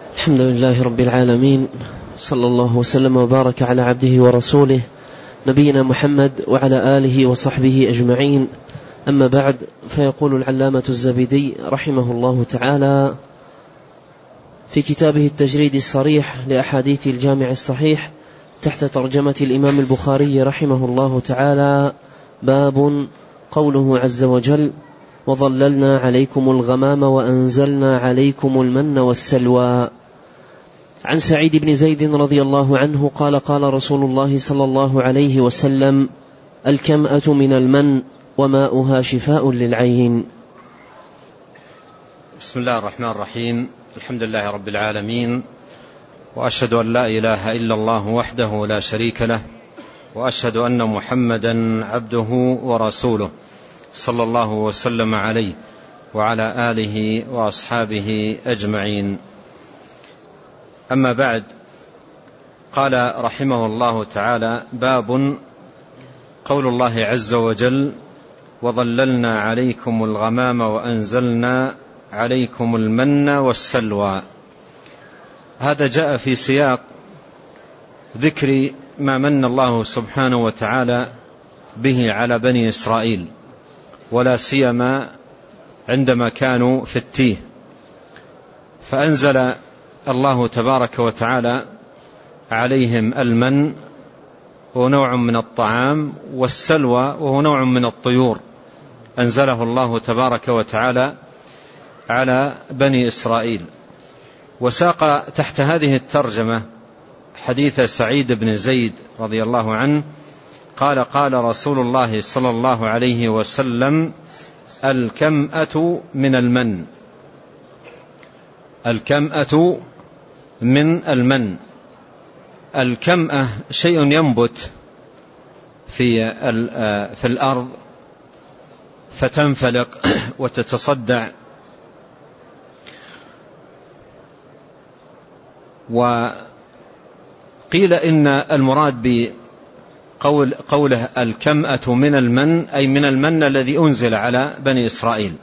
الحمد لله رب العالمين صلى الله وسلم وبارك على عبده ورسوله نبينا محمد وعلى آله وصحبه أجمعين. أما بعد فيقول العلامة الزبيدي رحمه الله تعالى في كتابه التجريد الصريح لأحاديث الجامع الصحيح تحت ترجمة الإمام البخاري رحمه الله تعالى باب قوله عز وجل وظللنا عليكم الغمام وأنزلنا عليكم المن والسلوى. عن سعيد بن زيد رضي الله عنه قال قال رسول الله صلى الله عليه وسلم الكمأة من المن وماؤها شفاء للعين. بسم الله الرحمن الرحيم. الحمد لله رب العالمين. وأشهد أن لا إله إلا الله وحده لا شريك له. وأشهد أن محمدا عبده ورسوله. صلى الله وسلم عليه وعلى آله وأصحابه أجمعين. أما بعد قال رحمه الله تعالى باب قول الله عز وجل وظللنا عليكم الغمام وأنزلنا عليكم المن والسلوى. هذا جاء في سياق ذكر ما من الله سبحانه وتعالى به على بني إسرائيل. ولا سيما عندما كانوا في التيه. فأنزل الله تبارك وتعالى عليهم المن وهو نوع من الطعام والسلوى وهو نوع من الطيور. أنزله الله تبارك وتعالى على بني إسرائيل. وساق تحت هذه الترجمة حديث سعيد بن زيد رضي الله عنه قال قال رسول الله صلى الله عليه وسلم الكمأة من المن. الكمأة من المن. الكمأة شيء ينبت في في الأرض فتنفلق وتتصدع. وقيل إن المراد بقول قوله الكمأة من المن أي من المن الذي أنزل على بني إسرائيل.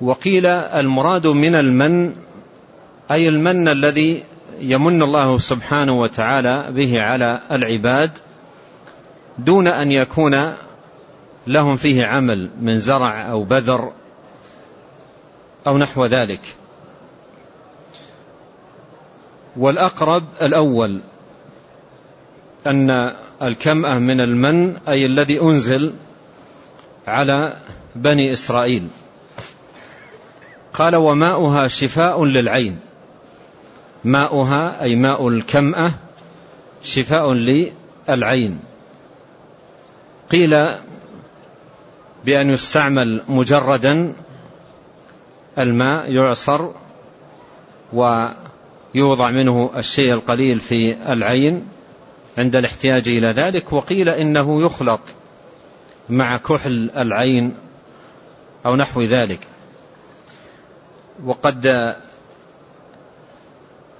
وقيل المراد من المن أي المن الذي يمن الله سبحانه وتعالى به على العباد دون أن يكون لهم فيه عمل من زرع أو بذر أو نحو ذلك. والأقرب الأول أن الكمأة من المن أي الذي أنزل على بني إسرائيل. قال وماؤها شفاء للعين. ماؤها أي ماء الكمأة شفاء للعين. قيل بأن يستعمل مجردا الماء يعصر ويوضع منه الشيء القليل في العين. عند الاحتياج إلى ذلك وقيل إنه يخلط مع كحل العين أو نحو ذلك. وقد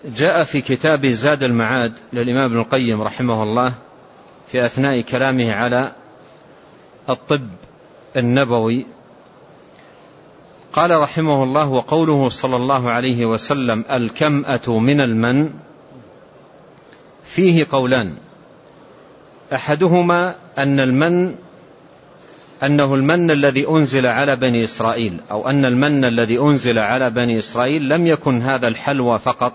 جاء في كتاب زاد المعاد للإمام ابن القيم رحمه الله في أثناء كلامه على الطب النبوي. قال رحمه الله وقوله صلى الله عليه وسلم الكمأة من المن فيه قولان أحدهما أن المن أنه المن الذي أنزل على بني إسرائيل أو أن المن الذي أنزل على بني إسرائيل لم يكن هذا الحلوى فقط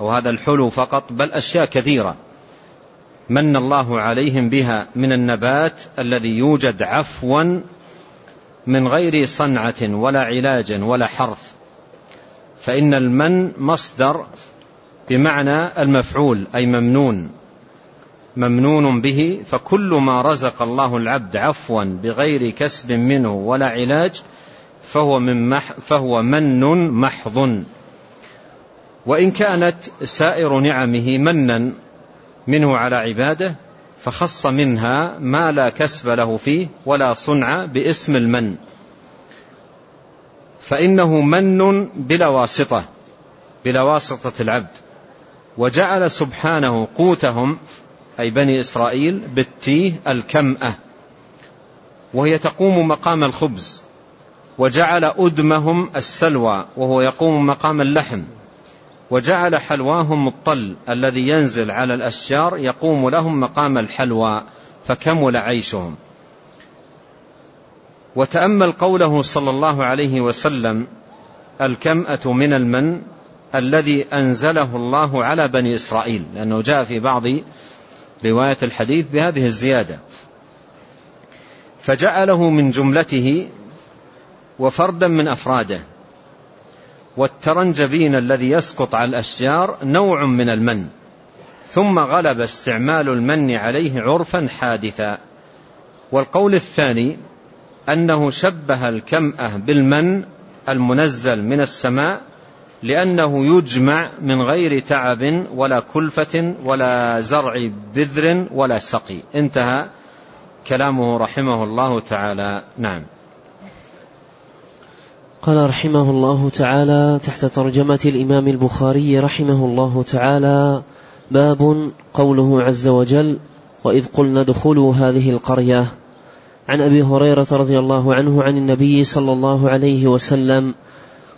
أو هذا الحلو فقط بل أشياء كثيرة من الله عليهم بها من النبات الذي يوجد عفوا من غير صنعة ولا علاج ولا حرث. فإن المن مصدر بمعنى المفعول أي ممنون. ممنون به فكل ما رزق الله العبد عفوا بغير كسب منه ولا علاج فهو من مح فهو من محض. وإن كانت سائر نعمه منا منه على عباده فخص منها ما لا كسب له فيه ولا صنع باسم المن. فإنه من بلا واسطة بلا واسطة العبد. وجعل سبحانه قوتهم أي بني إسرائيل بالتيه الكمأة وهي تقوم مقام الخبز وجعل أدمهم السلوى وهو يقوم مقام اللحم وجعل حلواهم الطل الذي ينزل على الأشجار يقوم لهم مقام الحلوى فكمل عيشهم. وتأمل قوله صلى الله عليه وسلم الكمأة من المن الذي أنزله الله على بني إسرائيل لأنه جاء في بعض رواية الحديث بهذه الزيادة. فجعله من جملته وفردا من أفراده. والترنجبين الذي يسقط على الأشجار نوع من المن. ثم غلب استعمال المن عليه عرفا حادثا. والقول الثاني أنه شبه الكمأة بالمن المنزل من السماء لأنه يجمع من غير تعب ولا كلفة ولا زرع بذر ولا سقي. انتهى كلامه رحمه الله تعالى. نعم. قال رحمه الله تعالى تحت ترجمة الإمام البخاري رحمه الله تعالى باب قوله عز وجل وإذ قلنا ادخلوا هذه القرية. عن أبي هريرة رضي الله عنه عن النبي صلى الله عليه وسلم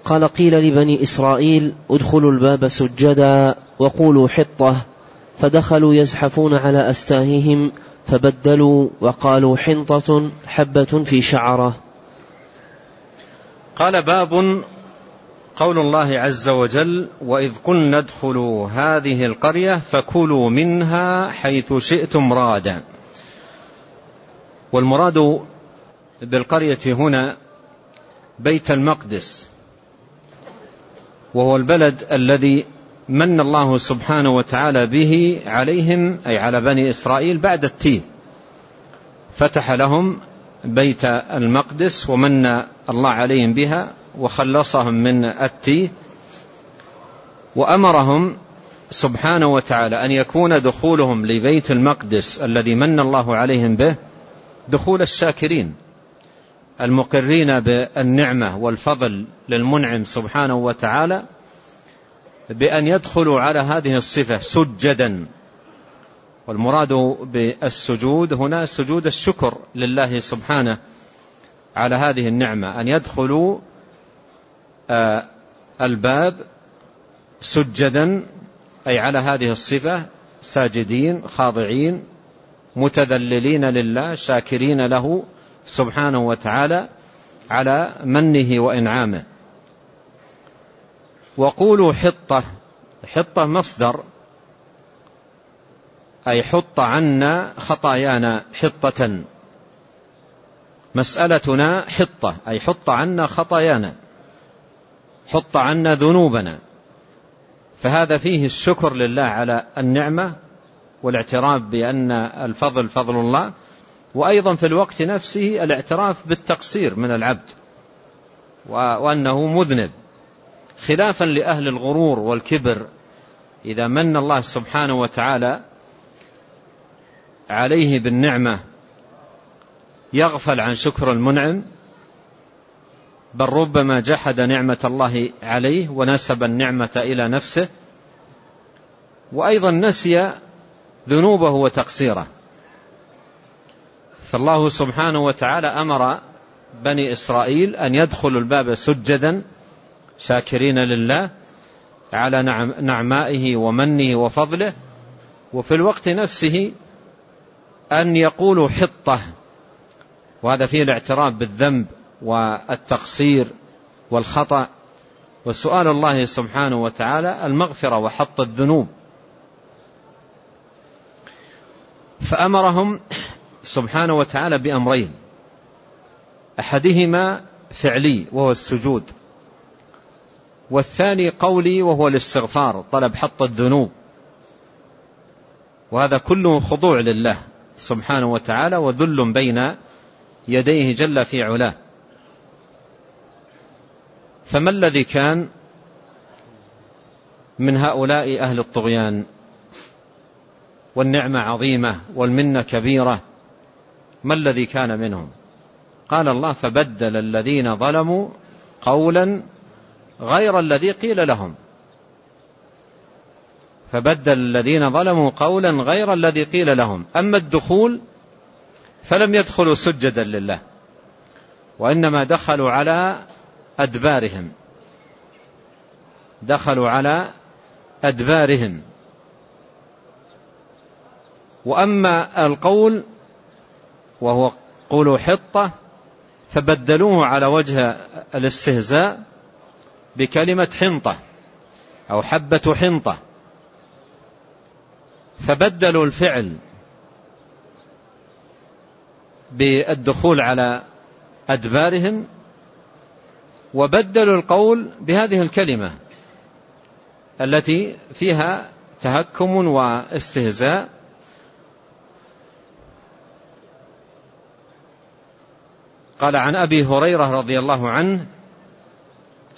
قال قيل لبني إسرائيل ادخلوا الباب سجدا وقولوا حطة فدخلوا يزحفون على أستاههم فبدلوا وقالوا حنطة حبة في شعرة. قال باب قول الله عز وجل وإذ قلنا ادخلوا هذه القرية فكلوا منها حيث شئتم رادا. والمراد بالقرية هنا بيت المقدس. وهو البلد الذي من الله سبحانه وتعالى به عليهم أي على بني إسرائيل بعد التيه فتح لهم بيت المقدس ومن الله عليهم بها وخلصهم من التيه وأمرهم سبحانه وتعالى أن يكون دخولهم لبيت المقدس الذي من الله عليهم به دخول الشاكرين. المقرين بالنعمة والفضل للمنعم سبحانه وتعالى بأن يدخلوا على هذه الصفة سجدا. والمراد بالسجود هنا سجود الشكر لله سبحانه على هذه النعمة أن يدخلوا آه، الباب سجدا أي على هذه الصفة ساجدين خاضعين متذللين لله شاكرين له سبحانه وتعالى على منه وإنعامه. وقولوا حطة حطة مصدر أي حط عنا خطايانا حطة. مسألتنا حطة أي حط عنا خطايانا حط عنا ذنوبنا. فهذا فيه الشكر لله على النعمة والاعتراف بأن الفضل فضل الله. وأيضا في الوقت نفسه الاعتراف بالتقصير من العبد وأنه مذنب. خلافا لأهل الغرور والكبر إذا من الله سبحانه وتعالى عليه بالنعمة يغفل عن شكر المنعم بل ربما جحد نعمة الله عليه ونسب النعمة إلى نفسه وأيضا نسي ذنوبه وتقصيره. فالله سبحانه وتعالى أمر بني إسرائيل أن يدخلوا الباب سجدا شاكرين لله على نعم نعمائه ومنه وفضله وفي الوقت نفسه أن يقولوا حطة. وهذا فيه الاعتراف بالذنب والتقصير والخطأ. وسؤال الله سبحانه وتعالى المغفرة وحط الذنوب. فأمرهم سبحانه وتعالى بأمرين. أحدهما فعلي وهو السجود. والثاني قولي وهو الاستغفار طلب حط الذنوب. وهذا كله خضوع لله سبحانه وتعالى وذل بين يديه جل في علاه. فما الذي كان من هؤلاء أهل الطغيان؟ والنعمة عظيمة والمنة كبيرة. ما الذي كان منهم؟ قال الله فبدل الذين ظلموا قولا غير الذي قيل لهم. فبدل الذين ظلموا قولا غير الذي قيل لهم. أما الدخول فلم يدخلوا سجدا لله وإنما دخلوا على أدبارهم. دخلوا على أدبارهم. وأما القول وهو قولوا حطة فبدلوه على وجه الاستهزاء بكلمة حنطة أو حبة حنطة. فبدلوا الفعل بالدخول على أدبارهم وبدلوا القول بهذه الكلمة التي فيها تهكم واستهزاء. قال عن أبي هريرة رضي الله عنه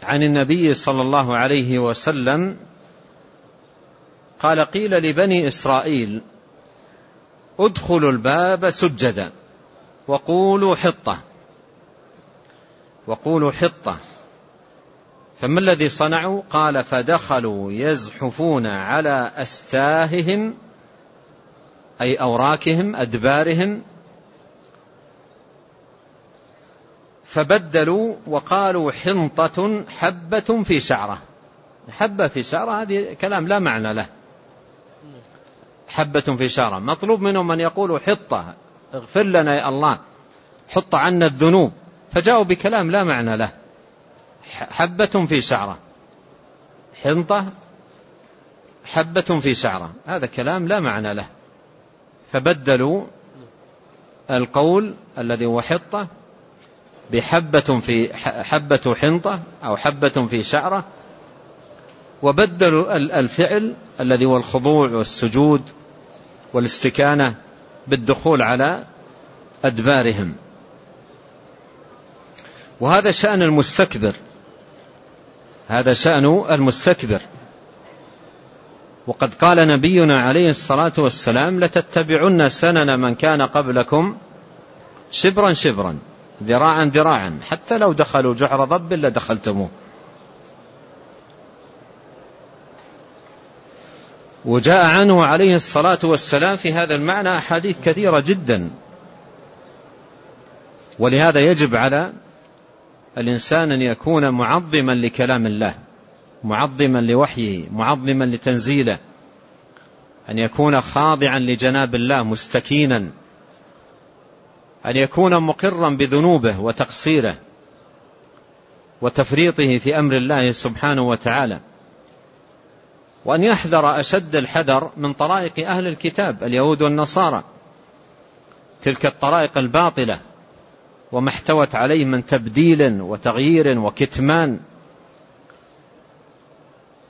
عن النبي صلى الله عليه وسلم قال قيل لبني إسرائيل ادخلوا الباب سجدا وقولوا حطة وقولوا حطة فما الذي صنعوا؟ قال فدخلوا يزحفون على أستاههم أي أوراكهم أدبارهم فبدلوا وقالوا حنطة حبة في شعرة حبة في شعرة هذه كلام لا معنى له. حبة في شعرة مطلوب منهم أن يقولوا حطة. اغفر لنا يا الله. حط عنا الذنوب. فجاءوا بكلام لا معنى له. حبة في شعرة حنطة حبة في شعرة هذا كلام لا معنى له. فبدلوا القول الذي هو حطة بحبة في حبة حنطة أو حبة في شعرة وبدلوا الفعل الذي هو الخضوع والسجود والاستكانة بالدخول على أدبارهم. وهذا شأن المستكبر هذا شأن المستكبر. وقد قال نبينا عليه الصلاة والسلام لتتبعن سنن من كان قبلكم شبرا شبرا. ذراعا ذراعا. حتى لو دخلوا جحر ضب لدخلتموه وجاء عنه عليه الصلاة والسلام في هذا المعنى أحاديث كثيرة جدا. ولهذا يجب على الإنسان أن يكون معظما لكلام الله معظما لوحيه معظما لتنزيله أن يكون خاضعا لجناب الله مستكينا. أن يكون مقرا بذنوبه وتقصيره وتفريطه في أمر الله سبحانه وتعالى. وأن يحذر أشد الحذر من طرائق أهل الكتاب اليهود والنصارى. تلك الطرائق الباطلة وما احتوت عليه من تبديل وتغيير وكتمان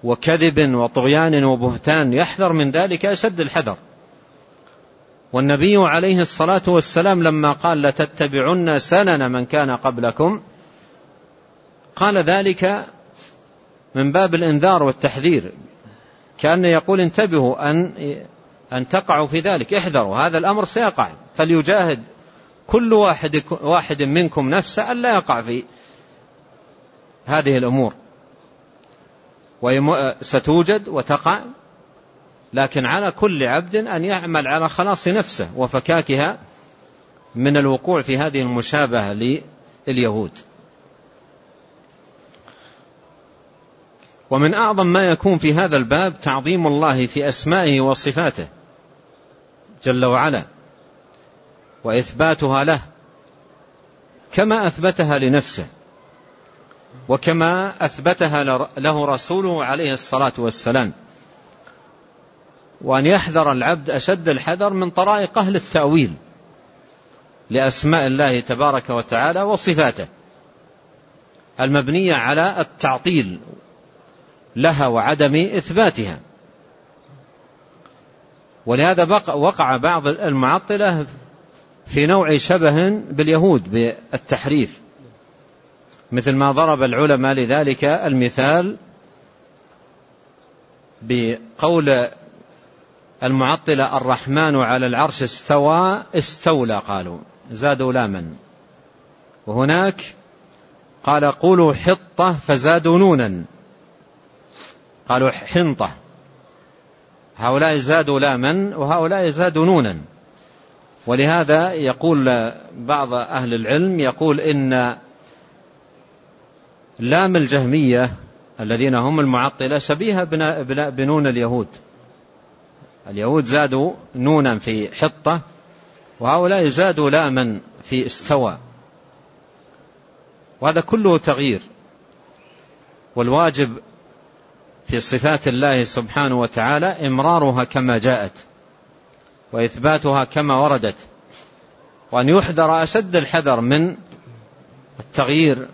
وكذب وطغيان وبهتان. يحذر من ذلك أشد الحذر. والنبي عليه الصلاة والسلام لما قال لتتبعن سنن من كان قبلكم قال ذلك من باب الإنذار والتحذير كأن يقول انتبهوا أن أن تقعوا في ذلك احذروا هذا الأمر سيقع فليجاهد كل واحد واحد منكم نفسه ألا يقع في هذه الأمور ستوجد وتقع لكن على كل عبد أن يعمل على خلاص نفسه وفكاكها من الوقوع في هذه المشابهة لليهود. ومن أعظم ما يكون في هذا الباب تعظيم الله في أسمائه وصفاته جل وعلا وإثباتها له كما أثبتها لنفسه وكما أثبتها له رسوله عليه الصلاة والسلام. وأن يحذر العبد أشد الحذر من طرائق أهل التأويل لأسماء الله تبارك وتعالى وصفاته المبنية على التعطيل لها وعدم إثباتها. ولهذا وقع بعض المعطلة في نوع شبه باليهود بالتحريف مثل ما ضرب العلماء لذلك المثال بقول المعطلة الرحمن على العرش استوى استولى قالوا. زادوا لاما. وهناك قال قولوا حطة فزادوا نونا. قالوا حنطة. هؤلاء زادوا لاما وهؤلاء زادوا نونا. ولهذا يقول بعض أهل العلم يقول إن لام الجهمية الذين هم المعطلة شبيهة بنون اليهود. اليهود زادوا نونا في حطة وهؤلاء زادوا لاما في استوى. وهذا كله تغيير. والواجب في صفات الله سبحانه وتعالى إمرارها كما جاءت وإثباتها كما وردت وأن يحذر أشد الحذر من التغيير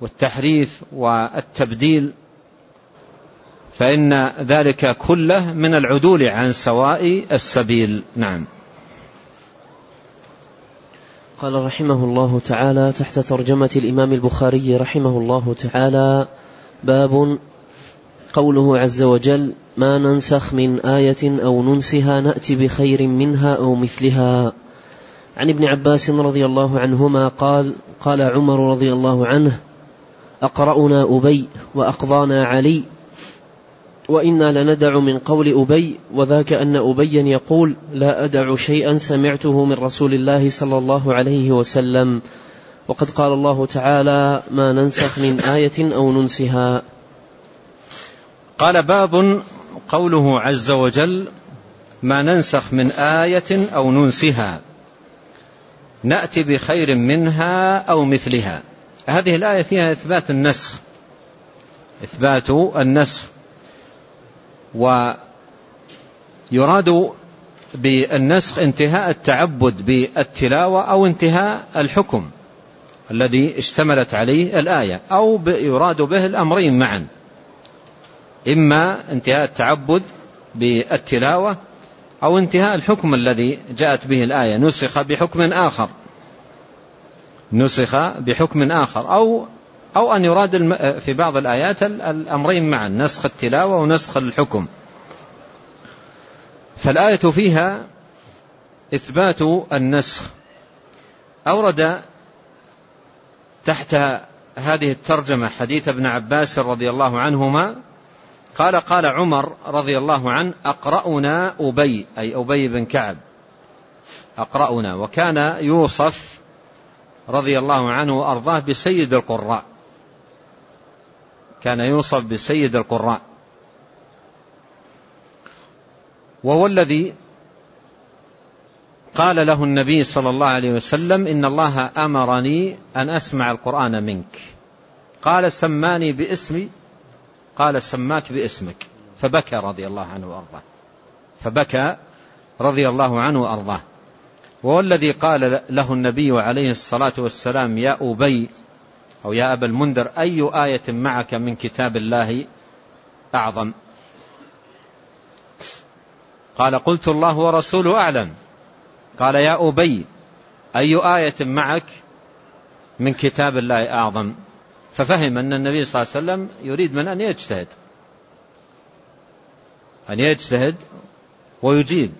والتحريف والتبديل فإن ذلك كله من العدول عن سواء السبيل. نعم. قال رحمه الله تعالى تحت ترجمة الإمام البخاري رحمه الله تعالى باب قوله عز وجل ما ننسخ من آية أو ننسها نأتي بخير منها أو مثلها عن ابن عباس رضي الله عنهما قال قال عمر رضي الله عنه أقرأنا أبي وأقضانا علي وإنا لندع من قول أبي وذاك أن أبيا يقول لا أدع شيئا سمعته من رسول الله صلى الله عليه وسلم وقد قال الله تعالى ما ننسخ من آية أو ننسها قال باب قوله عز وجل ما ننسخ من آية أو ننسها نأتي بخير منها أو مثلها هذه الآية فيها إثبات النسخ إثبات النسخ. ويراد بالنسخ انتهاء التعبد بالتلاوة أو انتهاء الحكم الذي اشتملت عليه الآية أو يراد به الأمرين معا. إما انتهاء التعبد بالتلاوة أو انتهاء الحكم الذي جاءت به الآية نسخ بحكم آخر. نسخ بحكم آخر أو أو أن يراد في بعض الآيات الأمرين معا نسخ التلاوة ونسخ الحكم. فالآية فيها إثبات النسخ. أورد تحت هذه الترجمة حديث ابن عباس رضي الله عنهما قال قال عمر رضي الله عنه أقرأنا أبي أي أبي بن كعب. أقرأنا وكان يوصف رضي الله عنه وأرضاه بسيد القراء. كان يوصف بسيد القراء. وهو الذي قال له النبي صلى الله عليه وسلم إن الله أمرني أن أسمع القرآن منك. قال سماني باسمي. قال سماك باسمك. فبكى رضي الله عنه وأرضاه. فبكى رضي الله عنه وأرضاه. وهو الذي قال له النبي عليه الصلاة والسلام يا أبي أو يا أبا المنذر أي آية معك من كتاب الله أعظم؟ قال قلت الله ورسوله أعلم. قال يا أبي أي آية معك من كتاب الله أعظم؟ ففهم أن النبي صلى الله عليه وسلم يريد من أن يجتهد. أن يجتهد ويجيب.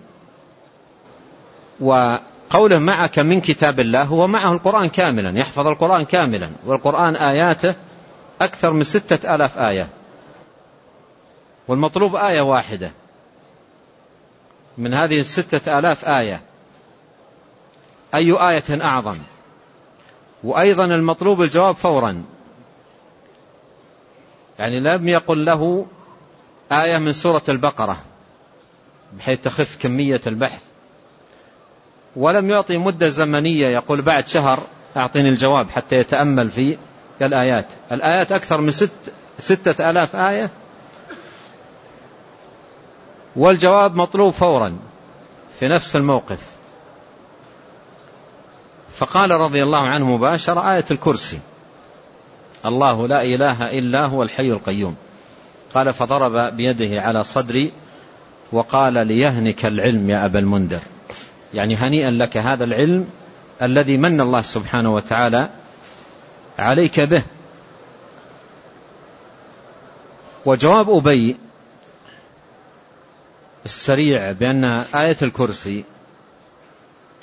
وقوله معك من كتاب الله هو معه القرآن كاملا يحفظ القرآن كاملا والقرآن آياته أكثر من ستة آلاف آية. والمطلوب آية واحدة من هذه الستة آلاف آية. أي آية أعظم؟ وأيضا المطلوب الجواب فورا. يعني لم يقل له آية من سورة البقرة بحيث تخف كمية البحث. ولم يعطي مدة زمنية يقول بعد شهر أعطيني الجواب حتى يتأمل في الآيات. الآيات أكثر من ست ستة آلاف آية. والجواب مطلوب فورا في نفس الموقف. فقال رضي الله عنه مباشرة آية الكرسي الله لا إله إلا هو الحي القيوم. قال فضرب بيده على صدري وقال ليهنك العلم يا أبا المنذر. يعني هنيئا لك هذا العلم الذي من الله سبحانه وتعالى عليك به. وجواب أبي السريع بأن آية الكرسي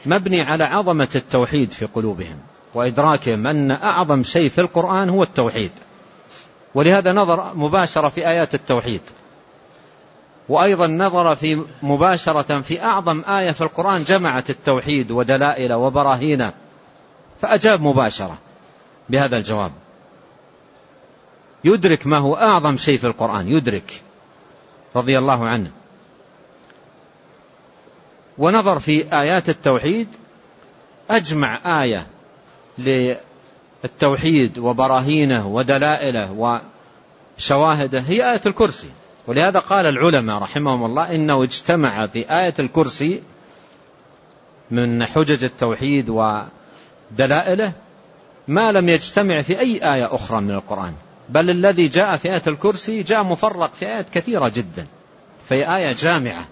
مبني على عظمة التوحيد في قلوبهم وإدراكهم أن أعظم شيء في القرآن هو التوحيد. ولهذا نظر مباشرة في آيات التوحيد. وأيضا نظر في مباشرة في أعظم آية في القرآن جمعت التوحيد ودلائل وبراهين. فأجاب مباشرة بهذا الجواب. يدرك ما هو أعظم شيء في القرآن يدرك رضي الله عنه. ونظر في آيات التوحيد أجمع آية للتوحيد وبراهينه ودلائله وشواهده هي آية الكرسي. ولهذا قال العلماء رحمهم الله إنه اجتمع في آية الكرسي من حجج التوحيد ودلائله ما لم يجتمع في أي آية أخرى من القرآن بل الذي جاء في آية الكرسي جاء مفرق في آيات كثيرة جدا فهي آية جامعة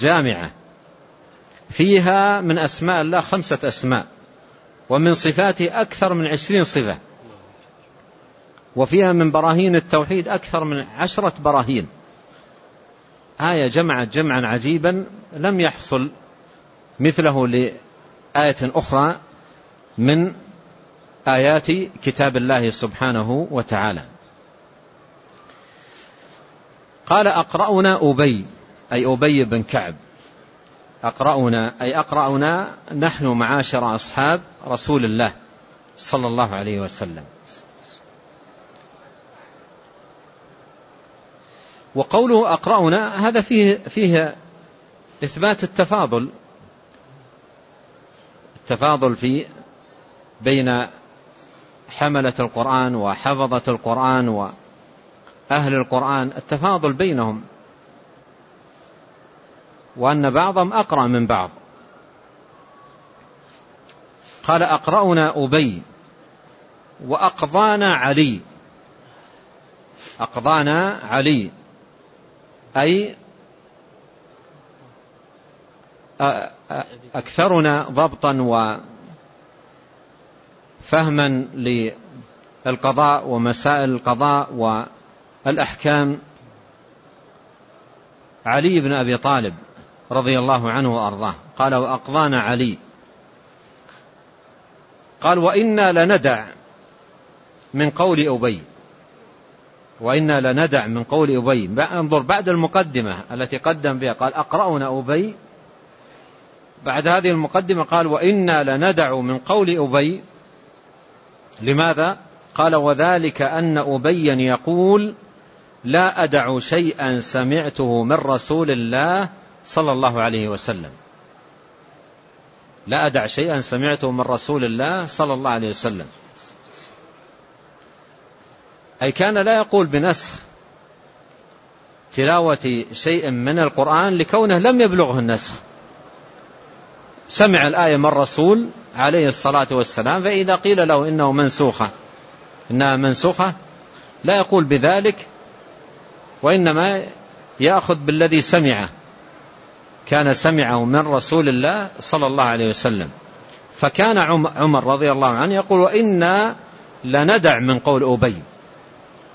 جامعة فيها من أسماء الله خمسة أسماء ومن صفاته أكثر من عشرين صفة. وفيها من براهين التوحيد أكثر من عشرة براهين. آية جمعت جمعا عجيبا لم يحصل مثله لآية أخرى من آيات كتاب الله سبحانه وتعالى. قال أقرأنا أبي أي أبي بن كعب. أقرأنا أي أقرأنا نحن معاشر أصحاب رسول الله صلى الله عليه وسلم. وقوله أقرأنا هذا فيه, فيه إثبات التفاضل. التفاضل في بين حملة القرآن وحفظة القرآن وأهل القرآن التفاضل بينهم. وأن بعضهم أقرأ من بعض. قال أقرأنا أبي وأقضانا علي. أقضانا علي. أي أكثرنا ضبطا وفهما للقضاء ومسائل القضاء والأحكام. علي بن أبي طالب رضي الله عنه وأرضاه قال وأقضانا علي. قال وإنا لندع من قول أبي. وإنا لندع من قول أبي. انظر بعد المقدمة التي قدم بها قال أقرأنا أبي. بعد هذه المقدمة قال وإنا لندع من قول أبي. لماذا؟ قال وذلك أن أبيا يقول لا أدع شيئا سمعته من رسول الله صلى الله عليه وسلم. لا أدع شيئا سمعته من رسول الله صلى الله عليه وسلم. أي كان لا يقول بنسخ تلاوة شيء من القرآن لكونه لم يبلغه النسخ. سمع الآية من الرسول عليه الصلاة والسلام فإذا قيل له إنه منسوخة إنها منسوخة لا يقول بذلك وإنما يأخذ بالذي سمعه كان سمعه من رسول الله صلى الله عليه وسلم. فكان عمر رضي الله عنه يقول وإنا لندع من قول أبي.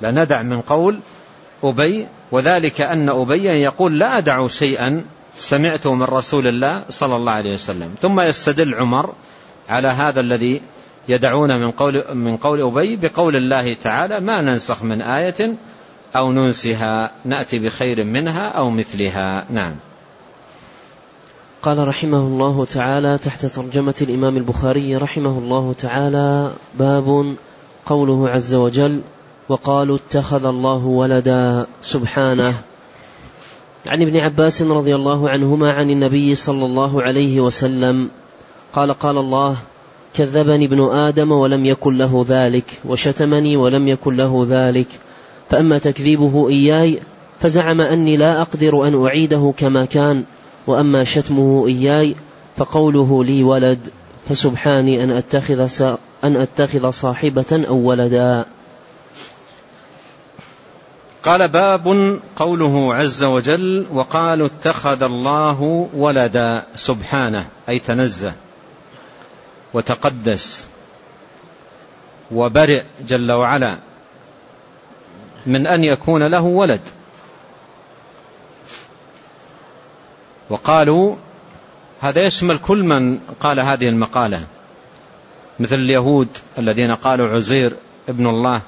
لندع من قول أبي وذلك أن أبيا يقول لا أدع شيئا سمعته من رسول الله صلى الله عليه وسلم. ثم يستدل عمر على هذا الذي يدعون من قول, من قول أبي بقول الله تعالى ما ننسخ من آية أو ننسها نأتي بخير منها أو مثلها. نعم. قال رحمه الله تعالى تحت ترجمة الإمام البخاري رحمه الله تعالى باب قوله عز وجل وقالوا اتخذ الله ولدا سبحانه. عن ابن عباس رضي الله عنهما عن النبي صلى الله عليه وسلم قال قال الله كذبني ابن آدم ولم يكن له ذلك وشتمني ولم يكن له ذلك. فأما تكذيبه إياي فزعم أني لا أقدر أن أعيده كما كان وأما شتمه إياي فقوله لي ولد فسبحاني أن أتخذ, أن أتخذ صاحبة أو ولدا. قال باب قوله عز وجل وقالوا اتخذ الله ولدا سبحانه أي تنزه وتقدس وبرئ جل وعلا من أن يكون له ولد. وقالوا هذا يشمل كل من قال هذه المقالة مثل اليهود الذين قالوا عزير ابن الله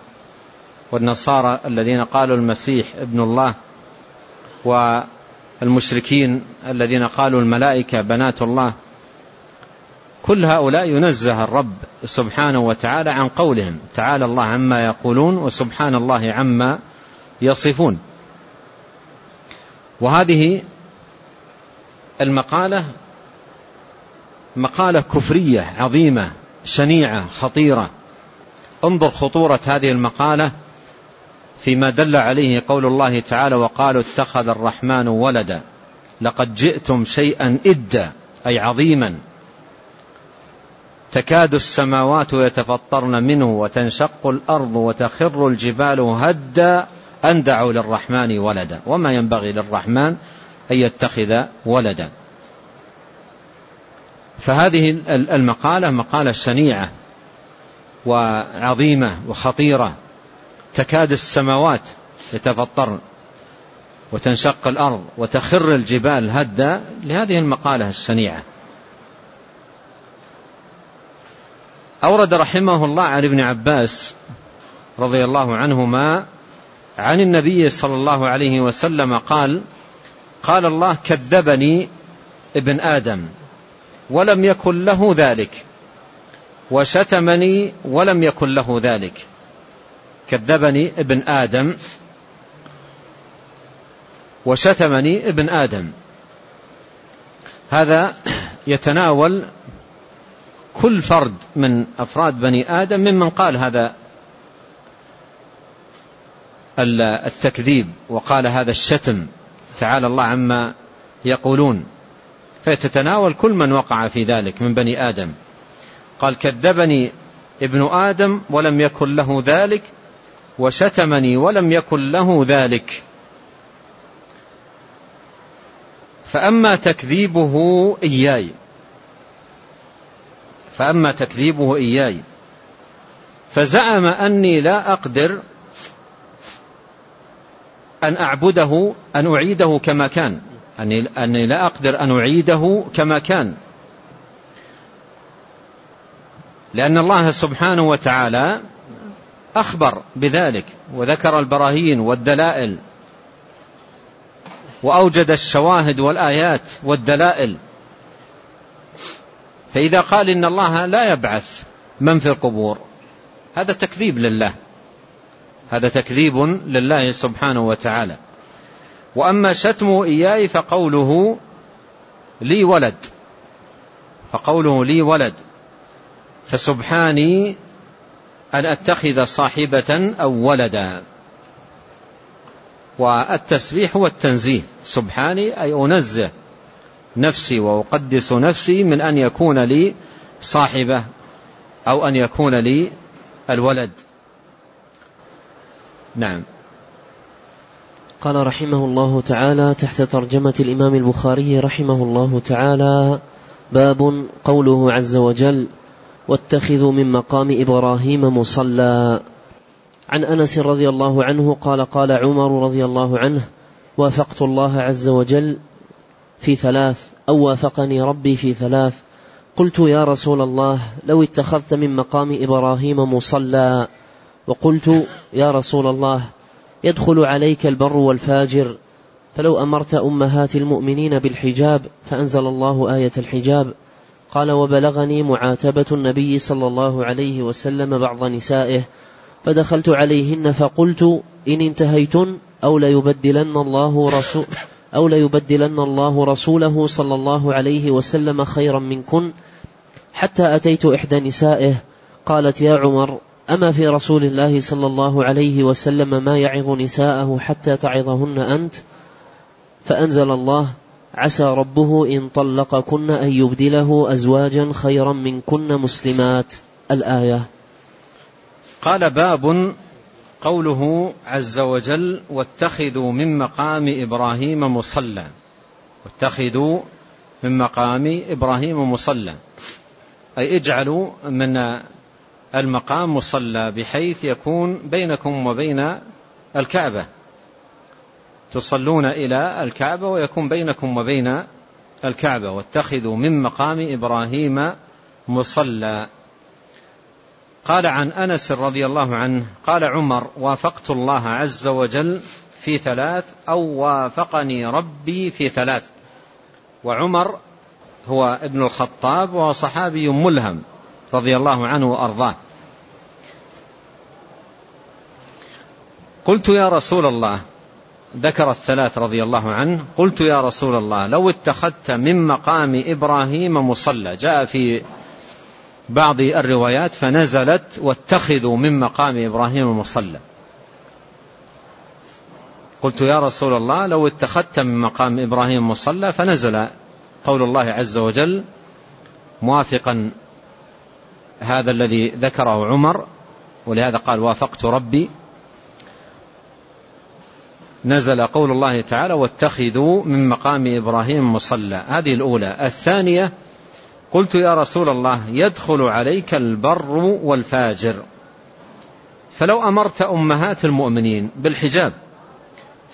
والنصارى الذين قالوا المسيح ابن الله والمشركين الذين قالوا الملائكة بنات الله كل هؤلاء ينزه الرب سبحانه وتعالى عن قولهم تعالى الله عما يقولون وسبحان الله عما يصفون. وهذه المقالة مقالة كفرية عظيمة شنيعة خطيرة. انظر خطورة هذه المقالة فيما دل عليه قول الله تعالى وقالوا اتخذ الرحمن ولدا لقد جئتم شيئا إدا أي عظيما. تكاد السماوات يتفطرن منه وتنشق الأرض وتخر الجبال هدا أن دعوا للرحمن ولدا. وما ينبغي للرحمن أن يتخذ ولدا. فهذه المقالة مقالة شنيعة وعظيمة وخطيرة. تكاد السماوات يتفطرن وتنشق الأرض وتخر الجبال هدا لهذه المقالة الشنيعة. أورد رحمه الله عن ابن عباس رضي الله عنهما عن النبي صلى الله عليه وسلم قال قال الله كذبني ابن آدم ولم يكن له ذلك وشتمني ولم يكن له ذلك. كذبني ابن آدم وشتمني ابن آدم. هذا يتناول كل فرد من أفراد بني آدم ممن قال هذا التكذيب وقال هذا الشتم. تعالى الله عما يقولون. فتتناول كل من وقع في ذلك من بني آدم. قال كذبني ابن آدم ولم يكن له ذلك وشتمني ولم يكن له ذلك. فأما تكذيبه إياي. فأما تكذيبه إياي. فزعم أني لا أقدر أن أعبده أن أعيده كما كان. أني, لا أقدر أن أعيده كما كان. لأن الله سبحانه وتعالى أخبر بذلك وذكر البراهين والدلائل وأوجد الشواهد والآيات والدلائل. فإذا قال إن الله لا يبعث من في القبور هذا تكذيب لله. هذا تكذيب لله سبحانه وتعالى. وأما شتم إياي فقوله لي ولد فقوله لي ولد فسبحاني أن أتخذ صاحبة أو ولدا. والتسبيح هو التنزيه. سبحاني أي أنزه نفسي وأقدس نفسي من أن يكون لي صاحبة أو أن يكون لي الولد. نعم. قال رحمه الله تعالى تحت ترجمة الإمام البخاري رحمه الله تعالى باب قوله عز وجل واتخذوا من مقام إبراهيم مصلى. عن أنس رضي الله عنه قال قال عمر رضي الله عنه وافقت الله عز وجل في ثلاث أو وافقني ربي في ثلاث. قلت يا رسول الله لو اتخذت من مقام إبراهيم مصلى. وقلت يا رسول الله يدخل عليك البر والفاجر. فلو أمرت أمهات المؤمنين بالحجاب فأنزل الله آية الحجاب. قال وبلغني معاتبة النبي صلى الله عليه وسلم بعض نسائه فدخلت عليهن فقلت إن انتهيتن أو ليبدلن الله رسول أو ليبدلن الله رسوله صلى الله عليه وسلم خيرا منكن حتى أتيت إحدى نسائه قالت يا عمر أما في رسول الله صلى الله عليه وسلم ما يعظ نساءه حتى تعظهن أنت؟ فأنزل الله عسى ربه إن طلقكن أن يبدله أزواجا خيرا منكن مسلمات. الآية. قال باب قوله عز وجل واتخذوا من مقام إبراهيم مصلى واتخذوا من مقام إبراهيم مصلى. أي اجعلوا من المقام مصلى بحيث يكون بينكم وبين الكعبة. تصلون إلى الكعبة ويكون بينكم وبين الكعبة. واتخذوا من مقام إبراهيم مصلى. قال عن أنس رضي الله عنه قال عمر وافقت الله عز وجل في ثلاث أو وافقني ربي في ثلاث وعمر هو ابن الخطاب وهو صحابي ملهم رضي الله عنه وأرضاه. قلت يا رسول الله ذكر الثلاث رضي الله عنه قلت يا رسول الله لو اتخذت من مقام إبراهيم مصلى جاء في بعض الروايات فنزلت واتخذوا من مقام إبراهيم مصلى. قلت يا رسول الله لو اتخذت من مقام إبراهيم مصلى فنزل قول الله عز وجل موافقا هذا الذي ذكره عمر ولهذا قال وافقت ربي. نزل قول الله تعالى واتخذوا من مقام إبراهيم مصلى هذه الأولى. الثانية قلت يا رسول الله يدخل عليك البر والفاجر فلو أمرت أمهات المؤمنين بالحجاب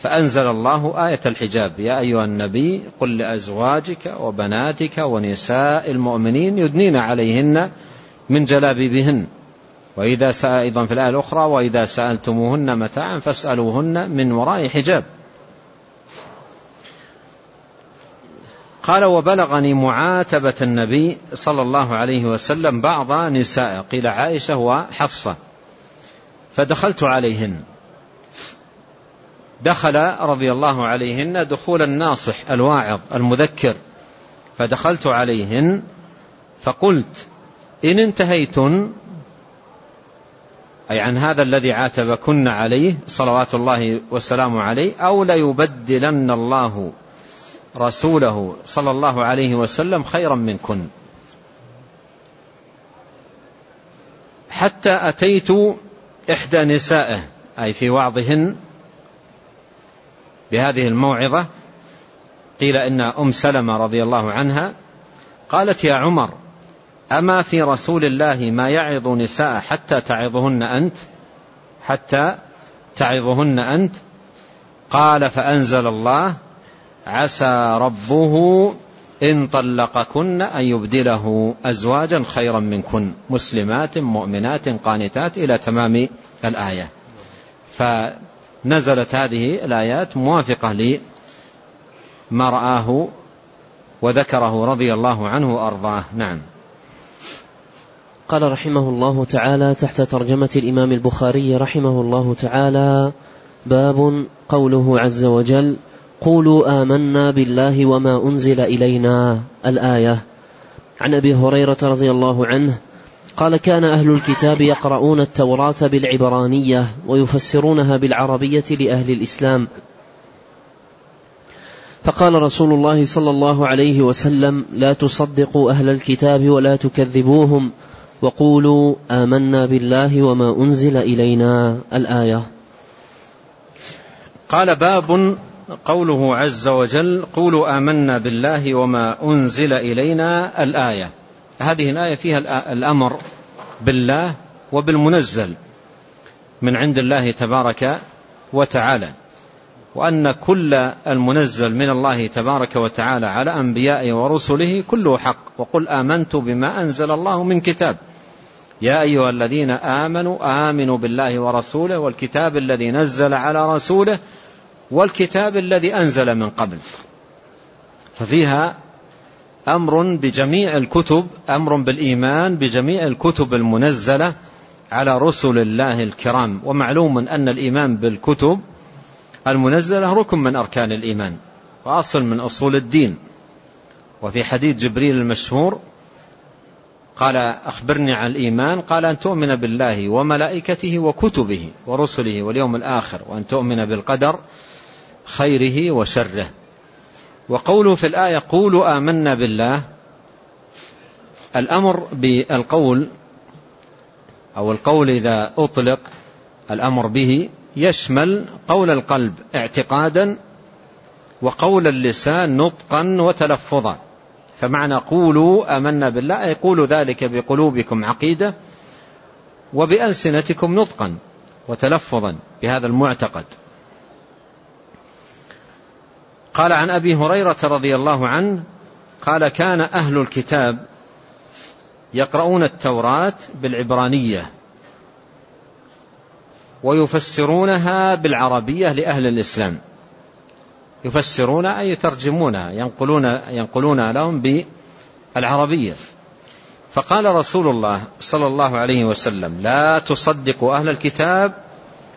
فأنزل الله آية الحجاب يا أيها النبي قل لأزواجك وبناتك ونساء المؤمنين يدنين عليهن من جلابيبهن وإذا سأل أيضا في الآية الأخرى وإذا سألتموهن متاعا فاسألوهن من وراء حجاب. قال وبلغني معاتبة النبي صلى الله عليه وسلم بعض نساء. قيل عائشة وحفصة. فدخلت عليهن. دخل رضي الله عليهن دخول الناصح الواعظ المذكر. فدخلت عليهن فقلت إن انتهيتن أي عن هذا الذي عاتبكن عليه صلوات الله وسلامه عليه أو ليبدلن الله رسوله صلى الله عليه وسلم خيرا منكن. حتى أتيت إحدى نسائه أي في وعظهن بهذه الموعظة قيل إن أم سلمة رضي الله عنها قالت يا عمر أما في رسول الله ما يعظ نساء حتى تعظهن أنت؟ حتى تعظهن أنت؟ قال فأنزل الله عسى ربه إن طلقكن أن يبدله أزواجا خيرا منكن مسلمات مؤمنات قانتات إلى تمام الآية. فنزلت هذه الآيات موافقة لما رآه وذكره رضي الله عنه وأرضاه. نعم. قال رحمه الله تعالى تحت ترجمة الإمام البخاري رحمه الله تعالى باب قوله عز وجل قولوا آمنا بالله وما أنزل إلينا الآية. عن أبي هريرة رضي الله عنه قال كان أهل الكتاب يقرؤون التوراة بالعبرانية ويفسرونها بالعربية لأهل الإسلام. فقال رسول الله صلى الله عليه وسلم لا تصدقوا أهل الكتاب ولا تكذبوهم وقولوا آمنا بالله وما أنزل إلينا الآية. قال باب قوله عز وجل قولوا آمنا بالله وما أنزل إلينا الآية. هذه الآية فيها الأمر بالله وبالمنزل من عند الله تبارك وتعالى. وأن كل المنزل من الله تبارك وتعالى على أنبيائه ورسله كله حق. وقل آمنت بما أنزل الله من كتاب. يا أيها الذين آمنوا آمنوا بالله ورسوله والكتاب الذي نزل على رسوله والكتاب الذي أنزل من قبل. ففيها أمر بجميع الكتب أمر بالإيمان بجميع الكتب المنزلة على رسل الله الكرام. ومعلوم أن الإيمان بالكتب المنزلة ركن من أركان الإيمان وأصل من أصول الدين. وفي حديث جبريل المشهور قال أخبرني عن الإيمان قال أن تؤمن بالله وملائكته وكتبه ورسله واليوم الآخر وأن تؤمن بالقدر خيره وشره. وقوله في الآية قولوا آمنا بالله الأمر بالقول أو القول إذا أطلق الأمر به يشمل قول القلب اعتقادا وقول اللسان نطقا وتلفظا. فمعنى قولوا آمنا بالله أي قولوا ذلك بقلوبكم عقيدة وبألسنتكم نطقا وتلفظا بهذا المعتقد. قال عن أبي هريرة رضي الله عنه قال كان أهل الكتاب يقرؤون التوراة بالعبرانية ويفسرونها بالعربية لأهل الإسلام. يفسرون أي يترجمونها ينقلون, ينقلون لهم بالعربية. فقال رسول الله صلى الله عليه وسلم لا تصدقوا أهل الكتاب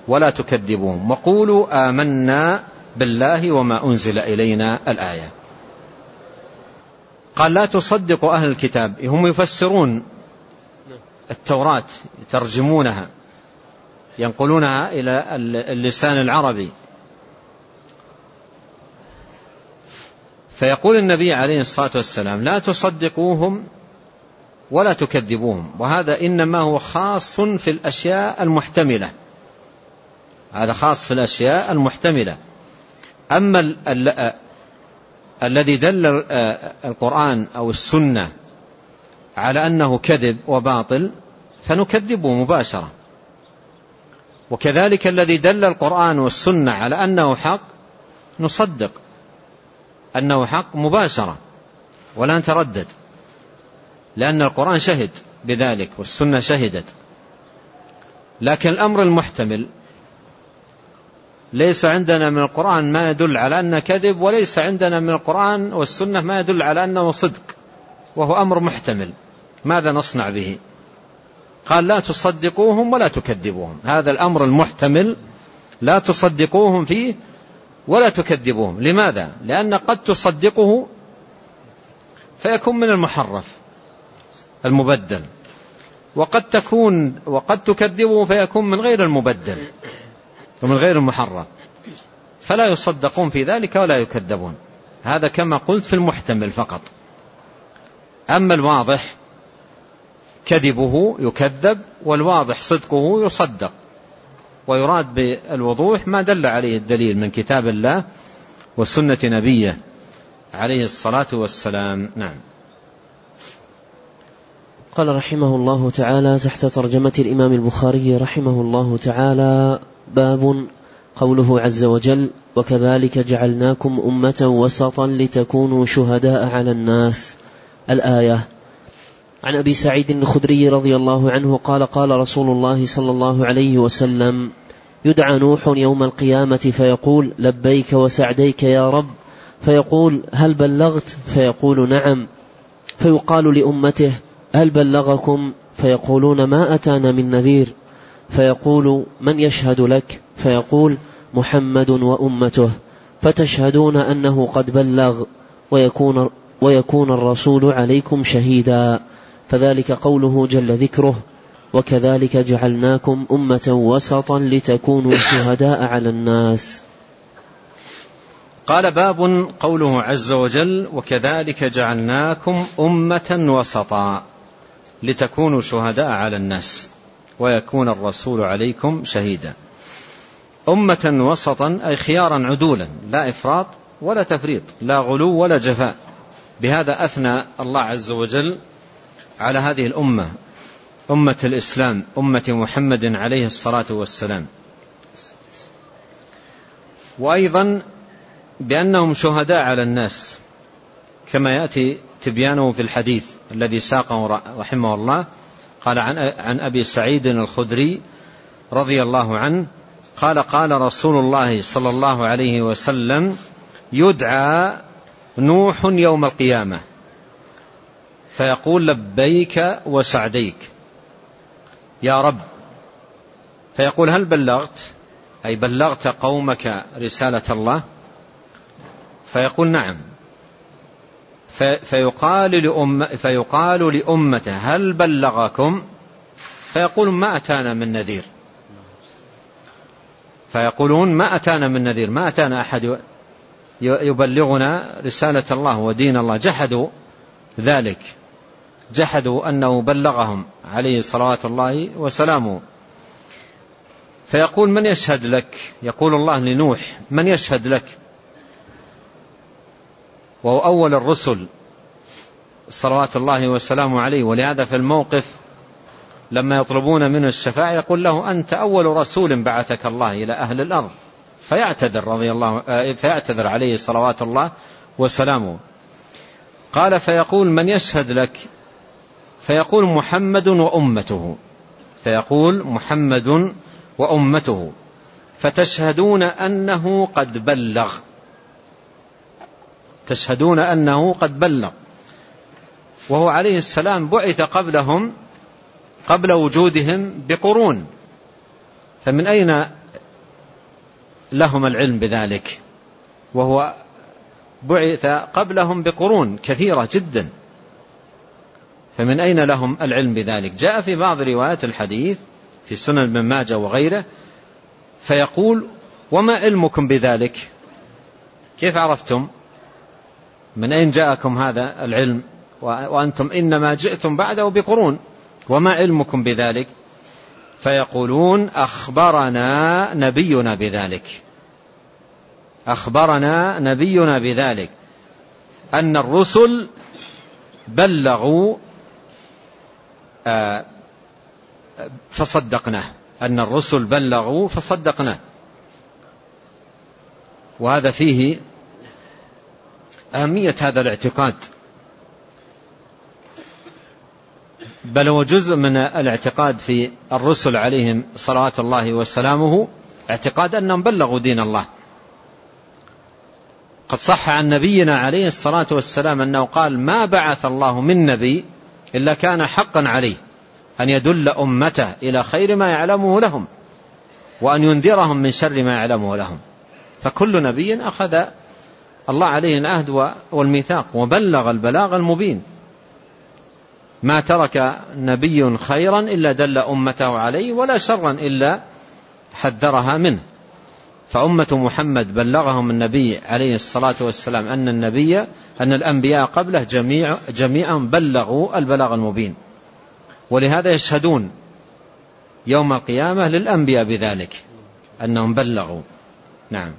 ولا تكذبوهم. وقولوا آمنا بالله وما أنزل إلينا الآية. قال لا تصدقوا أهل الكتاب. هم يفسرون التوراة يترجمونها ينقلونها إلى اللسان العربي. فيقول النبي عليه الصلاة والسلام لا تصدقوهم ولا تكذبوهم وهذا إنما هو خاص في الأشياء المحتملة. هذا خاص في الأشياء المحتملة. أما ال ال الذي دل القرآن أو السنة على أنه كذب وباطل فنكذبه مباشرة. وكذلك الذي دل القرآن والسنة على أنه حق نصدق. أنه حق مباشرة ولا نتردد لأن القرآن شهد بذلك والسنة شهدت. لكن الأمر المحتمل ليس عندنا من القرآن ما يدل على أنه كذب وليس عندنا من القرآن والسنة ما يدل على أنه صدق وهو أمر محتمل. ماذا نصنع به؟ قال لا تصدقوهم ولا تكذبوهم. هذا الأمر المحتمل لا تصدقوهم فيه ولا تكذبوهم. لماذا؟ لأن قد تصدقه فيكون من المحرف المبدل. وقد تكون وقد تكذبه فيكون من غير المبدل ومن غير المحرم فلا يصدقون في ذلك ولا يكذبون. هذا كما قلت في المحتمل فقط. أما الواضح كذبه يكذب والواضح صدقه يصدق. ويراد بالوضوح ما دل عليه الدليل من كتاب الله وسنة نبيه عليه الصلاة والسلام. نعم. قال رحمه الله تعالى تحت ترجمة الإمام البخاري رحمه الله تعالى باب قوله عز وجل وكذلك جعلناكم أمة وسطا لتكونوا شهداء على الناس. الآية عن أبي سعيد الخدري رضي الله عنه قال قال رسول الله صلى الله عليه وسلم يدعى نوح يوم القيامة فيقول لبيك وسعديك يا رب فيقول هل بلغت؟ فيقول نعم. فيقال لأمته هل بلغكم؟ فيقولون ما أتانا من نذير. فيقول من يشهد لك؟ فيقول محمد وأمته. فتشهدون أنه قد بلغ ويكون, ويكون الرسول عليكم شهيدا. فذلك قوله جل ذكره وكذلك جعلناكم أمة وسطا لتكونوا شهداء على الناس. قال باب قوله عز وجل وكذلك جعلناكم أمة وسطا لتكونوا شهداء على الناس ويكون الرسول عليكم شهيدا. أمة وسطا أي خيارا عدولا لا إفراط ولا تفريط لا غلو ولا جفاء. بهذا أثنى الله عز وجل على هذه الأمة أمة الإسلام أمة محمد عليه الصلاة والسلام. وأيضا بأنهم شهداء على الناس كما يأتي تبيانه في الحديث الذي ساقه رحمه الله قال عن عن أبي سعيد الخدري رضي الله عنه قال قال رسول الله صلى الله عليه وسلم يدعى نوح يوم القيامة. فيقول لبيك وسعديك. يا رب. فيقول هل بلغت؟ أي بلغت قومك رسالة الله؟ فيقول نعم. فيقال, لأم فيقال لأمته هل بلغكم؟ فيقول ما أتانا من نذير. فيقولون ما أتانا من نذير. ما أتانا أحد يبلغنا رسالة الله ودين الله. جحدوا ذلك. جحدوا أنه بلغهم عليه صلوات الله وسلامه. فيقول من يشهد لك؟ يقول الله لنوح من يشهد لك؟ وهو أول الرسل صلوات الله وسلامه عليه. ولهذا في الموقف لما يطلبون منه الشفاعة يقول له أنت أول رسول بعثك الله إلى أهل الأرض. فيعتذر رضي الله فيعتذر عليه صلوات الله وسلامه. قال فيقول من يشهد لك؟ فيقول محمد وأمته. فيقول محمد وأمته. فتشهدون أنه قد بلغ. تشهدون أنه قد بلغ. وهو عليه السلام بعث قبلهم قبل وجودهم بقرون. فمن أين لهم العلم بذلك؟ وهو بعث قبلهم بقرون كثيرة جدا. فمن أين لهم العلم بذلك؟ جاء في بعض روايات الحديث في سنن ابن ماجه وغيره فيقول وما علمكم بذلك؟ كيف عرفتم؟ من أين جاءكم هذا العلم؟ وأنتم إنما جئتم بعده بقرون. وما علمكم بذلك؟ فيقولون أخبرنا نبينا بذلك. أخبرنا نبينا بذلك. أن الرسل بلغوا فصدقناه. أن الرسل بلغوا فصدقناه. وهذا فيه أهمية هذا الاعتقاد. بل هو جزء من الاعتقاد في الرسل عليهم صلوات الله وسلامه اعتقاد أنهم بلغوا دين الله. قد صح عن نبينا عليه الصلاة والسلام أنه قال ما بعث الله من نبي إلا كان حقا عليه أن يدل أمته إلى خير ما يعلمه لهم وأن ينذرهم من شر ما يعلمه لهم. فكل نبي أخذ الله عليه العهد والميثاق وبلغ البلاغ المبين. ما ترك نبي خيرا إلا دل أمته عليه ولا شرا إلا حذرها منه. فأمة محمد بلغهم النبي عليه الصلاة والسلام أن النبي أن الأنبياء قبله جميع جميعا بلغوا البلاغ المبين. ولهذا يشهدون يوم القيامة للأنبياء بذلك أنهم بلغوا. نعم.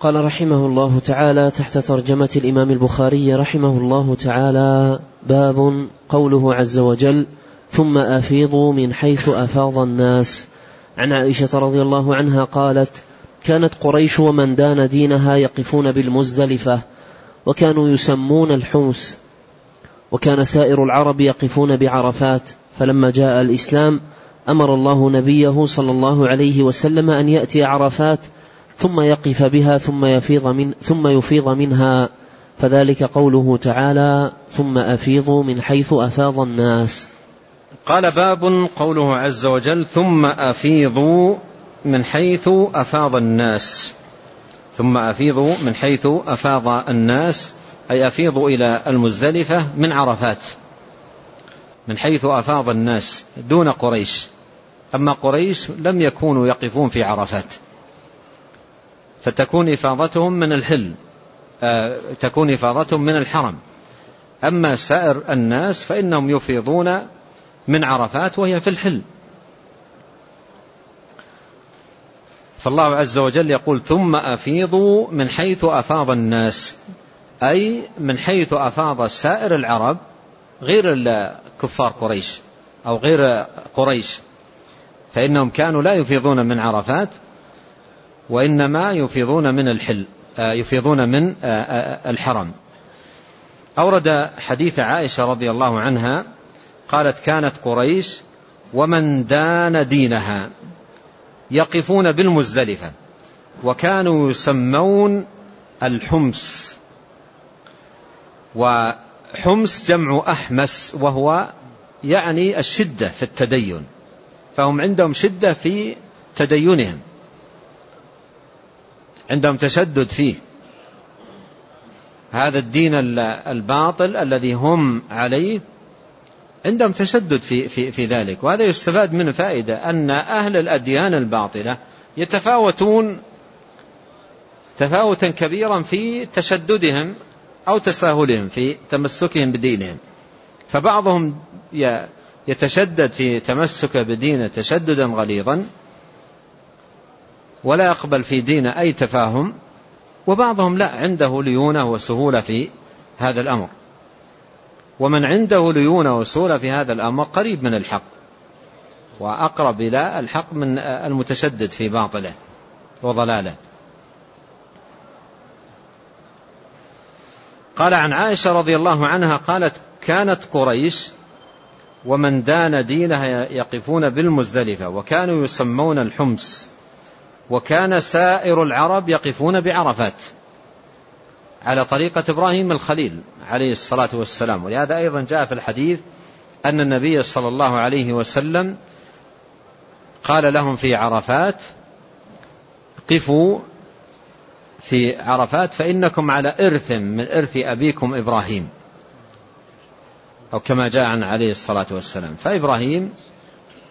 قال رحمه الله تعالى تحت ترجمة الإمام البخاري رحمه الله تعالى باب قوله عز وجل ثم أفيضوا من حيث أفاض الناس عن عائشة رضي الله عنها قالت كانت قريش ومن دان دينها يقفون بالمزدلفة وكانوا يسمون الحمس وكان سائر العرب يقفون بعرفات فلما جاء الإسلام أمر الله نبيه صلى الله عليه وسلم أن يأتي عرفات ثم يقف بها ثم يفيض من ثم يفيض منها فذلك قوله تعالى ثم أفيضوا من حيث أفاض الناس. قال باب قوله عز وجل ثم أفيضوا من حيث أفاض الناس. ثم أفيضوا من حيث أفاض الناس أي أفيضوا إلى المزدلفة من عرفات من حيث أفاض الناس دون قريش. أما قريش لم يكونوا يقفون في عرفات. فتكون إفاضتهم من الحل آه تكون إفاضتهم من الحرم. أما سائر الناس فإنهم يفيضون من عرفات وهي في الحل فالله عز وجل يقول ثم أفيضوا من حيث أفاض الناس. أي من حيث أفاض سائر العرب غير كفار قريش أو غير قريش. فإنهم كانوا لا يفيضون من عرفات وإنما يفيضون من الحل آه، يفيضون من آه، آه، الحرم. أورد حديث عائشة رضي الله عنها قالت كانت قريش ومن دان دينها يقفون بالمزدلفة وكانوا يسمون الحمس وحمس جمع أحمس وهو يعني الشدة في التدين فهم عندهم شدة في تدينهم عندهم تشدد فيه. هذا الدين الباطل الذي هم عليه عندهم تشدد في, في, في ذلك. وهذا يستفاد منه فائدة أن أهل الأديان الباطلة يتفاوتون تفاوتا كبيرا في تشددهم أو تساهلهم في تمسكهم بدينهم. فبعضهم يتشدد في تمسك بدينه تشددا غليظا ولا يقبل في دينه أي تفاهم وبعضهم لا عنده ليونة وسهولة في هذا الأمر. ومن عنده ليونة وسهولة في هذا الأمر قريب من الحق وأقرب إلى الحق من المتشدد في باطله وضلاله. قال عن عائشة رضي الله عنها قالت كانت قريش ومن دان دينه يقفون بالمزدلفة وكانوا يسمون الحمص وكان سائر العرب يقفون بعرفات على طريقة إبراهيم الخليل عليه الصلاة والسلام. ولهذا أيضا جاء في الحديث أن النبي صلى الله عليه وسلم قال لهم في عرفات قفوا في عرفات فإنكم على إرث من إرث أبيكم إبراهيم. أو كما جاء عن عليه الصلاة والسلام. فإبراهيم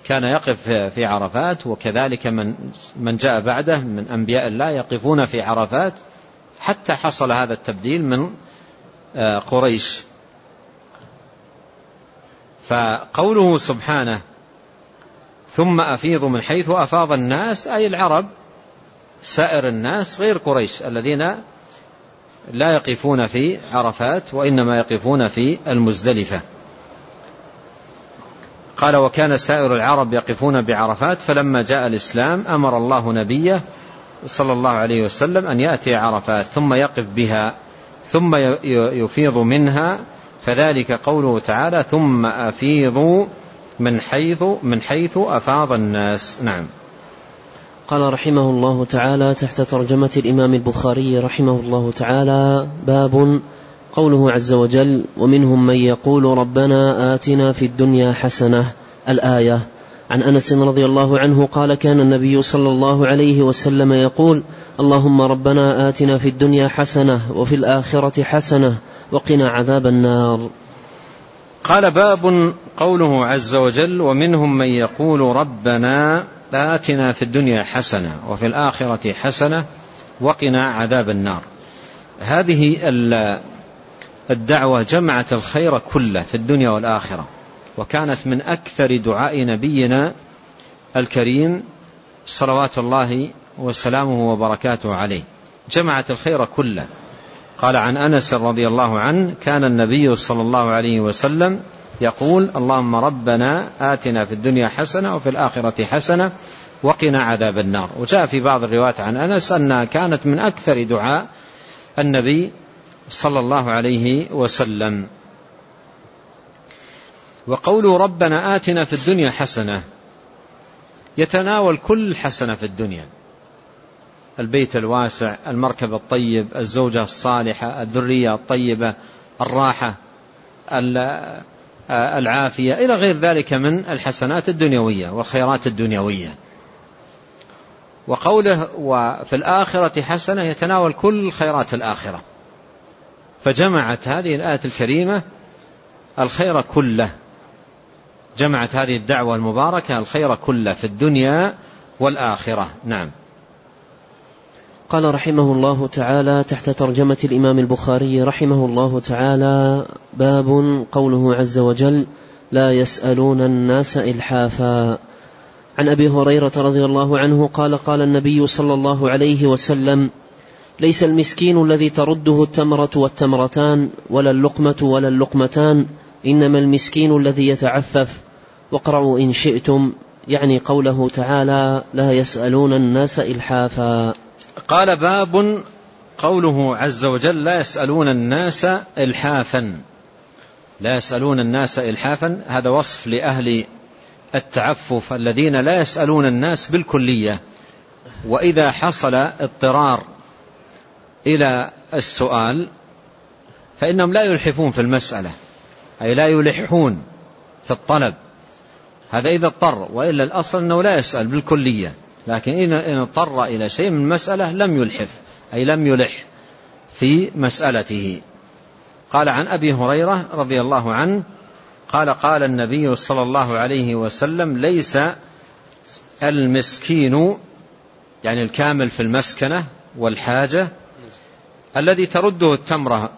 كان يقف في عرفات وكذلك من من جاء بعده من أنبياء الله يقفون في عرفات. حتى حصل هذا التبديل من آه، قريش. فقوله سبحانه ثم أفيض من حيث أفاض الناس أي العرب سائر الناس غير قريش الذين لا يقفون في عرفات وإنما يقفون في المزدلفة. قال وكان سائر العرب يقفون بعرفات فلما جاء الإسلام أمر الله نبيه صلى الله عليه وسلم أن يأتي عرفات ثم يقف بها ثم يفيض منها فذلك قوله تعالى ثم أفيضوا من حيث من حيث أفاض الناس. نعم. قال رحمه الله تعالى تحت ترجمة الإمام البخاري رحمه الله تعالى باب قوله عز وجل ومنهم من يقول ربنا آتنا في الدنيا حسنة الآية. عن أنس رضي الله عنه قال كان النبي صلى الله عليه وسلم يقول اللهم ربنا آتنا في الدنيا حسنة وفي الآخرة حسنة وقنا عذاب النار. قال باب قوله عز وجل ومنهم من يقول ربنا آتنا في الدنيا حسنة وفي الآخرة حسنة وقنا عذاب النار. هذه الدعوة جمعت الخير كله في الدنيا والآخرة. وكانت من أكثر دعاء نبينا الكريم صلوات الله وسلامه وبركاته عليه. جمعت الخير كله. قال عن أنس رضي الله عنه كان النبي صلى الله عليه وسلم يقول اللهم ربنا آتنا في الدنيا حسنة وفي الآخرة حسنة وقنا عذاب النار. وجاء في بعض الروايات عن أنس أنها كانت من أكثر دعاء النبي صلى الله عليه وسلم. وقوله ربنا آتنا في الدنيا حسنة يتناول كل حسنة في الدنيا. البيت الواسع المركب الطيب الزوجة الصالحة الذرية الطيبة الراحة العافية إلى غير ذلك من الحسنات الدنيوية والخيرات الدنيوية. وقوله وفي الآخرة حسنة يتناول كل خيرات الآخرة. فجمعت هذه الآية الكريمة الخير كله. جمعت هذه الدعوة المباركة الخير كله في الدنيا والآخرة. نعم. قال رحمه الله تعالى تحت ترجمة الإمام البخاري رحمه الله تعالى باب قوله عز وجل لا يسألون الناس إلحافا عن أبي هريرة رضي الله عنه قال قال النبي صلى الله عليه وسلم ليس المسكين الذي ترده التمرة والتمرتان ولا اللقمة ولا اللقمتان إنما المسكين الذي يتعفف واقرأوا إن شئتم يعني قوله تعالى لا يسألون الناس إلحافا قال باب قوله عز وجل لا يسألون الناس إلحافا لا يسألون الناس إلحافا هذا وصف لأهل التعفف الذين لا يسألون الناس بالكلية. وإذا حصل اضطرار إلى السؤال فإنهم لا يلحفون في المسألة. أي لا يلحون في الطلب. هذا إذا اضطر وإلا الأصل أنه لا يسأل بالكلية لكن إن اضطر إلى شيء من المسألة لم يلحف أي لم يلح في مسألته. قال عن أبي هريرة رضي الله عنه قال قال النبي صلى الله عليه وسلم ليس المسكين يعني الكامل في المسكنة والحاجة الذي ترده التمرة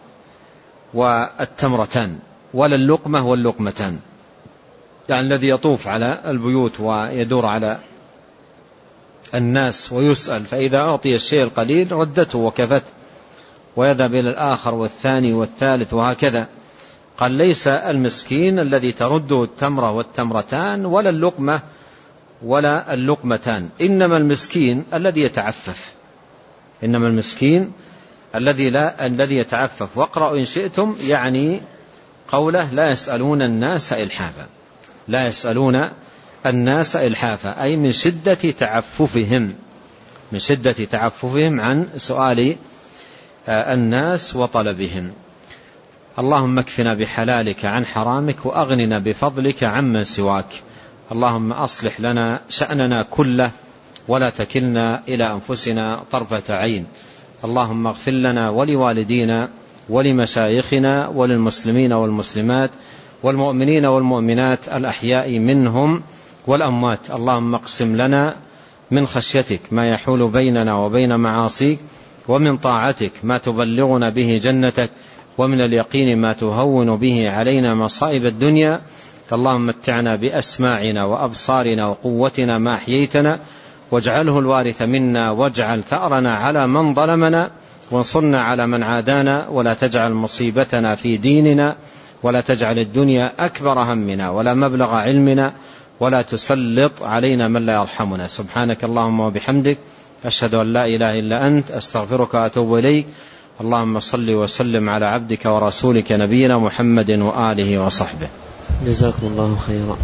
والتمرتان. ولا اللقمة واللقمتان. يعني الذي يطوف على البيوت ويدور على الناس ويسأل فإذا أعطي الشيء القليل ردته وكفته ويذهب إلى الآخر والثاني والثالث وهكذا. قال ليس المسكين الذي ترده التمرة والتمرتان ولا اللقمة ولا اللقمتان إنما المسكين الذي يتعفف. إنما المسكين الذي لا الذي يتعفف. واقرأوا إن شئتم يعني قوله لا يسألون الناس إلحافا. لا يسألون الناس إلحافا. أي من شدة تعففهم. من شدة تعففهم عن سؤال آه، الناس وطلبهم. اللهم اكفنا بحلالك عن حرامك وأغننا بفضلك عمن سواك. اللهم أصلح لنا شأننا كله ولا تكلنا إلى أنفسنا طرفة عين. اللهم اغفر لنا ولوالدينا ولمشايخنا وللمسلمين والمسلمات والمؤمنين والمؤمنات الأحياء منهم والأموات. اللهم اقسم لنا من خشيتك ما يحول بيننا وبين معاصيك ومن طاعتك ما تبلغنا به جنتك ومن اليقين ما تهون به علينا مصائب الدنيا. اللهم متعنا بأسماعنا وأبصارنا وقوتنا ما أحييتنا واجعله الوارث منا واجعل ثأرنا على من ظلمنا. وانصرنا على من عادانا ولا تجعل مصيبتنا في ديننا ولا تجعل الدنيا أكبر همنا ولا مبلغ علمنا ولا تسلط علينا من لا يرحمنا. سبحانك اللهم وبحمدك أشهد أن لا إله إلا أنت أستغفرك وأتوب إليك. اللهم صل وسلم على عبدك ورسولك نبينا محمد وآله وصحبه. جزاكم الله خيرا.